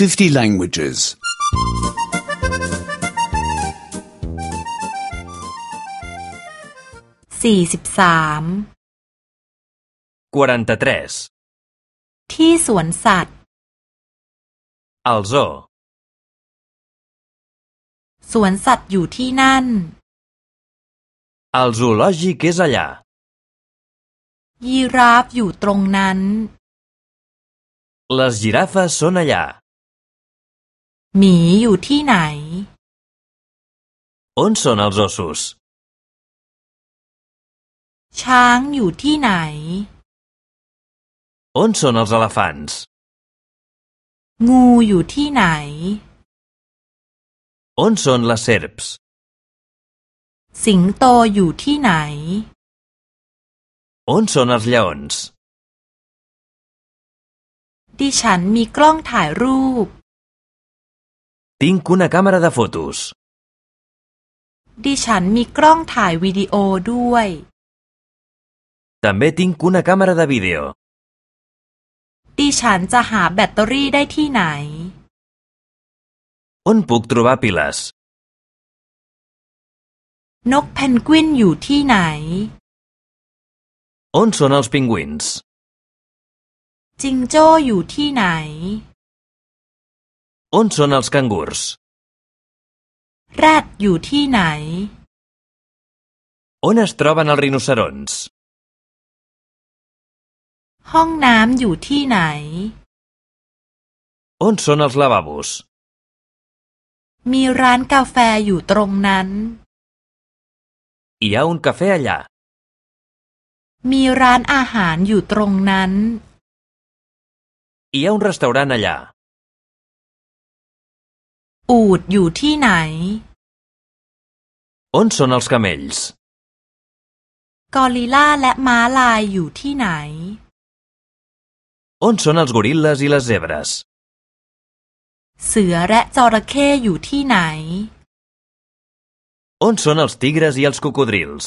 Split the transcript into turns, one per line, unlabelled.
50 languages.
สี่สิบสาม
43.
ที่สวนสัตว์
Al zoo.
สวนสัตว์อยู่ที่นั่น
El zoològic és allà.
ยีราฟอยู่ตรงนั้น
Les girafes són allà.
หมีอยู่ที่ไหน
On són els ossos?
ช้างอยู่ที่ไหน
On són els elefants?
งูอยู่ที่ไหน
On són les serps?
สิงโตอยู่ที่ไหน
On són els lleons?
ดิฉันมีกล้องถ่ายรูป
Tinc una càmera de fotos.
ดิฉันมีกล้องถ่ายวิดีโอด้วย
També tinc una càmera de vídeo.
ดิฉันจะหาแบตเตอรี่ได้ที่ไหน
On puc trobar piles?
นกเพนกวินอยู่ที่ไหน
On són els pingüins?
จิงโจ้อยู่ที่ไหน
On són els cangurs?
แรดอยู่ที่ไหน
On es troben els rinocerons?
ห้องน้ำอยู่ที่ไหน
On són els lavabos?
มีร้านกาแฟอยู่ตรงนั้น
Hi ha un cafè allà.
มีร้านอาหารอยู่ตรงนั้น
Hi ha un restaurant allà.
อูดอยู่ที่ไหน
On són els camells?
กอริลล่าและม้าลายอยู่ที่ไหน
On són els goril·les i les zebres?
เสือและจระเข้อยู่ที่ไหน
On són els tigres i els cocodrils?